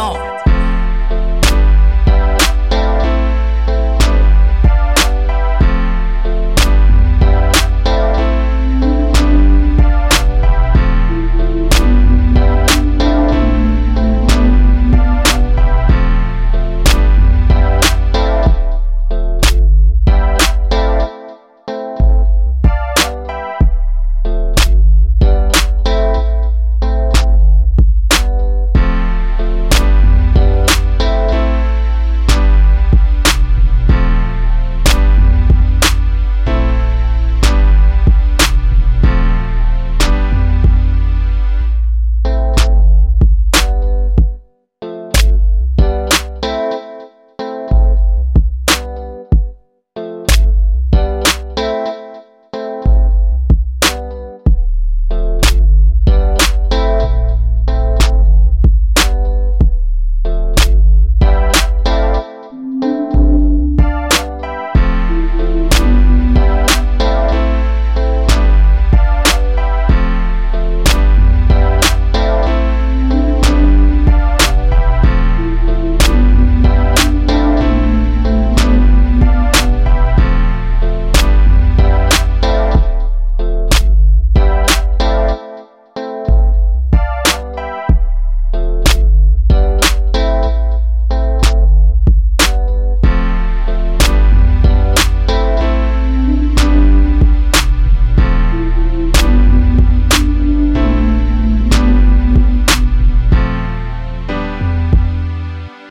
no.